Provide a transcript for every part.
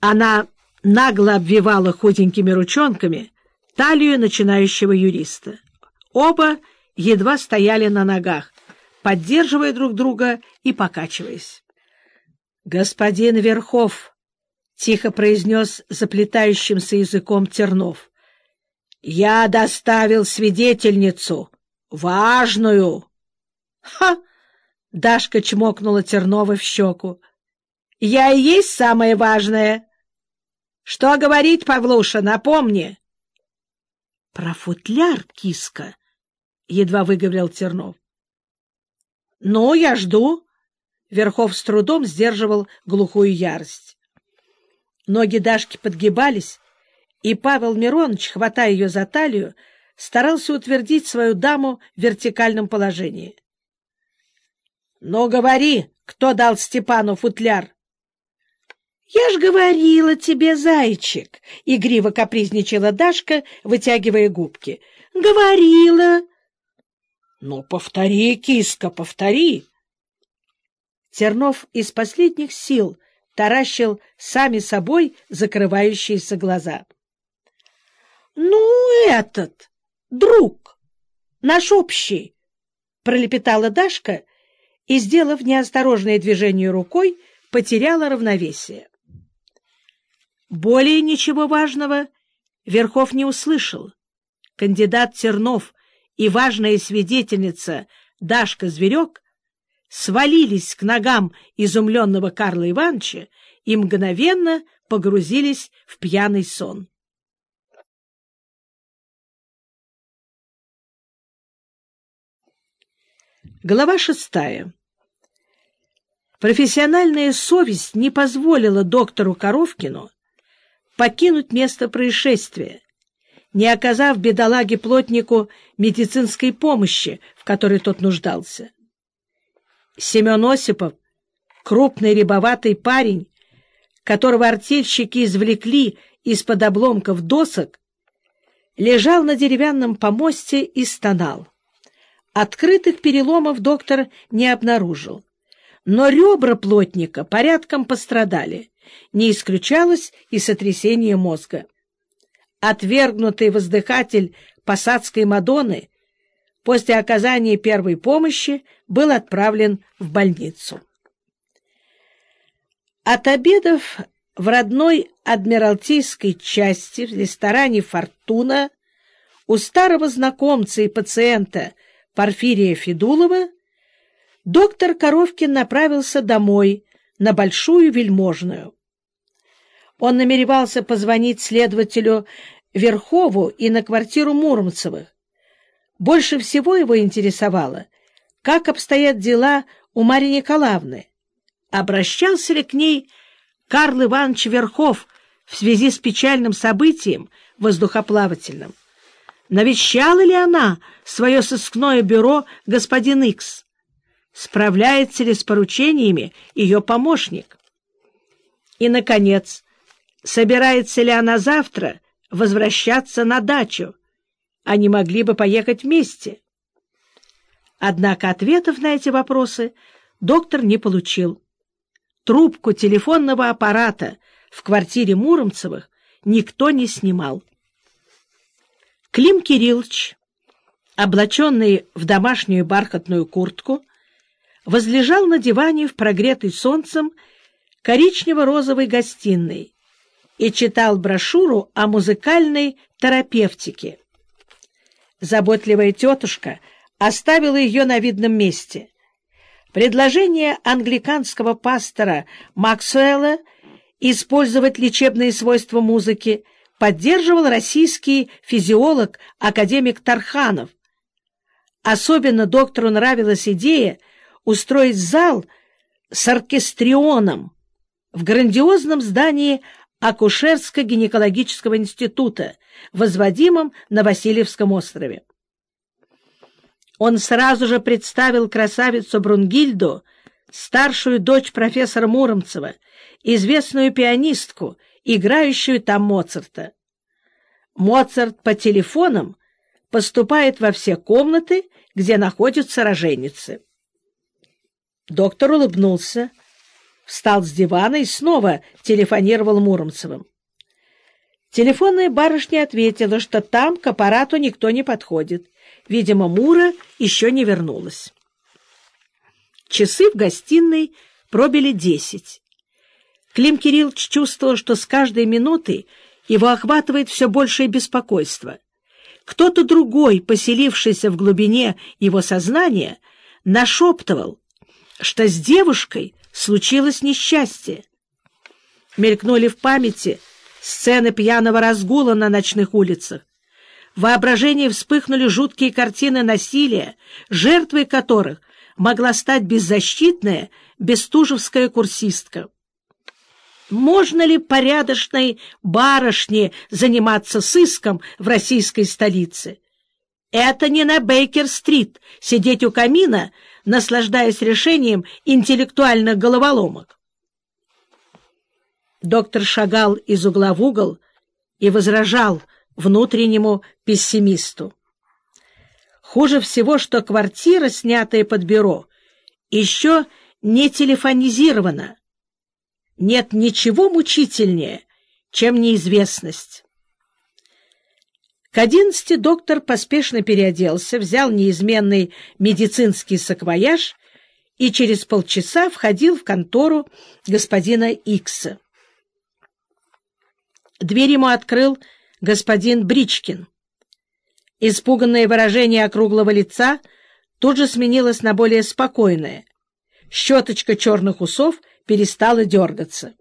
Она нагло обвивала худенькими ручонками талию начинающего юриста. Оба едва стояли на ногах, поддерживая друг друга и покачиваясь. — Господин Верхов, — тихо произнес заплетающимся языком Тернов, — я доставил свидетельницу, важную. — Ха! — Дашка чмокнула Тернова в щеку. — Я и есть самое важное. — Что говорить, Павлуша, напомни. — Про футляр, киска, — едва выговорил Тернов. — Ну, я жду. Верхов с трудом сдерживал глухую ярость. Ноги Дашки подгибались, и Павел Миронович, хватая ее за талию, старался утвердить свою даму в вертикальном положении. — Ну, говори, кто дал Степану футляр? — Я ж говорила тебе, зайчик, — игриво капризничала Дашка, вытягивая губки. — Говорила. — Ну, повтори, киска, повтори. Тернов из последних сил таращил сами собой закрывающиеся глаза. — Ну, этот, друг, наш общий, — пролепетала Дашка и, сделав неосторожное движение рукой, потеряла равновесие. Более ничего важного Верхов не услышал. Кандидат Тернов и важная свидетельница Дашка Зверек свалились к ногам изумленного Карла Ивановича и мгновенно погрузились в пьяный сон. Глава шестая Профессиональная совесть не позволила доктору Коровкину покинуть место происшествия, не оказав бедолаге-плотнику медицинской помощи, в которой тот нуждался. Семен Осипов, крупный рябоватый парень, которого артельщики извлекли из-под обломков досок, лежал на деревянном помосте и стонал. Открытых переломов доктор не обнаружил но ребра плотника порядком пострадали, не исключалось и сотрясение мозга. Отвергнутый воздыхатель посадской Мадонны после оказания первой помощи был отправлен в больницу. От обедов в родной адмиралтейской части в ресторане «Фортуна» у старого знакомца и пациента Порфирия Федулова доктор Коровкин направился домой, на Большую Вельможную. Он намеревался позвонить следователю Верхову и на квартиру Муромцевых. Больше всего его интересовало, как обстоят дела у Марии Николаевны. Обращался ли к ней Карл Иванович Верхов в связи с печальным событием воздухоплавательным? Навещала ли она свое сыскное бюро господин Икс? Справляется ли с поручениями ее помощник. И, наконец, собирается ли она завтра возвращаться на дачу? Они могли бы поехать вместе. Однако ответов на эти вопросы доктор не получил. Трубку телефонного аппарата в квартире Муромцевых никто не снимал. Клим Кириллович, облаченный в домашнюю бархатную куртку, возлежал на диване в прогретой солнцем коричнево-розовой гостиной и читал брошюру о музыкальной терапевтике. Заботливая тетушка оставила ее на видном месте. Предложение англиканского пастора Максуэлла использовать лечебные свойства музыки поддерживал российский физиолог академик Тарханов. Особенно доктору нравилась идея устроить зал с оркестрионом в грандиозном здании Акушерско-гинекологического института, возводимом на Васильевском острове. Он сразу же представил красавицу Брунгильду, старшую дочь профессора Муромцева, известную пианистку, играющую там Моцарта. Моцарт по телефонам поступает во все комнаты, где находятся роженицы. Доктор улыбнулся, встал с дивана и снова телефонировал Муромцевым. Телефонная барышня ответила, что там к аппарату никто не подходит. Видимо, Мура еще не вернулась. Часы в гостиной пробили десять. Клим Кириллович чувствовал, что с каждой минутой его охватывает все большее беспокойство. Кто-то другой, поселившийся в глубине его сознания, нашептывал, что с девушкой случилось несчастье. Мелькнули в памяти сцены пьяного разгула на ночных улицах. В воображении вспыхнули жуткие картины насилия, жертвой которых могла стать беззащитная бестужевская курсистка. Можно ли порядочной барышне заниматься сыском в российской столице? Это не на Бейкер-стрит сидеть у камина, наслаждаясь решением интеллектуальных головоломок. Доктор шагал из угла в угол и возражал внутреннему пессимисту. Хуже всего, что квартира, снятая под бюро, еще не телефонизирована. Нет ничего мучительнее, чем неизвестность. К одиннадцати доктор поспешно переоделся, взял неизменный медицинский саквояж и через полчаса входил в контору господина Икса. Дверь ему открыл господин Бричкин. Испуганное выражение округлого лица тут же сменилось на более спокойное. Щеточка черных усов перестала дергаться.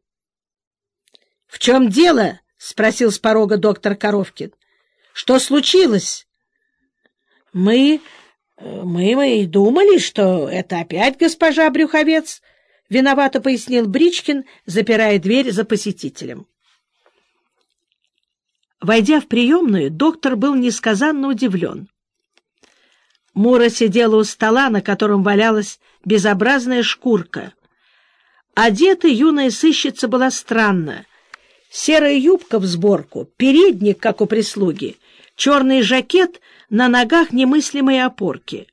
— В чем дело? — спросил с порога доктор Коровкин. — Что случилось? — Мы... мы... мы и думали, что это опять госпожа Брюховец, — виновато пояснил Бричкин, запирая дверь за посетителем. Войдя в приемную, доктор был несказанно удивлен. Мура сидела у стола, на котором валялась безобразная шкурка. Одета юная сыщица была странна. Серая юбка в сборку, передник, как у прислуги, черный жакет, на ногах немыслимые опорки.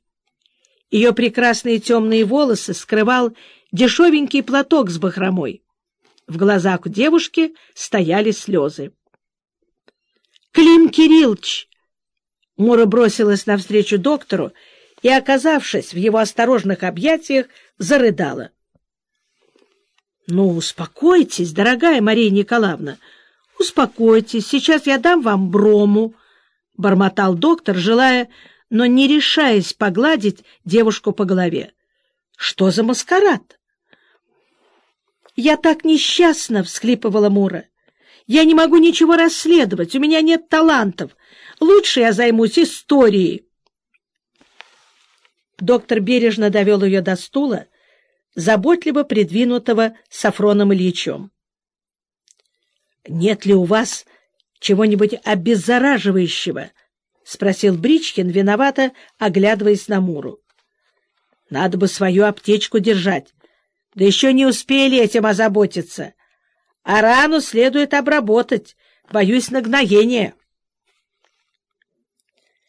Ее прекрасные темные волосы скрывал дешевенький платок с бахромой. В глазах у девушки стояли слезы. Клим Кириллович!» Мура бросилась навстречу доктору и, оказавшись в его осторожных объятиях, зарыдала. «Ну, успокойтесь, дорогая Мария Николаевна, успокойтесь, сейчас я дам вам брому», — бормотал доктор, желая, но не решаясь погладить девушку по голове. «Что за маскарад?» «Я так несчастна!» — всхлипывала Мура. Я не могу ничего расследовать, у меня нет талантов. Лучше я займусь историей. Доктор бережно довел ее до стула, заботливо придвинутого Сафроном Ильичем. — Нет ли у вас чего-нибудь обеззараживающего? — спросил Бричкин, виновато оглядываясь на Муру. — Надо бы свою аптечку держать. Да еще не успели этим озаботиться а рану следует обработать, боюсь нагноения.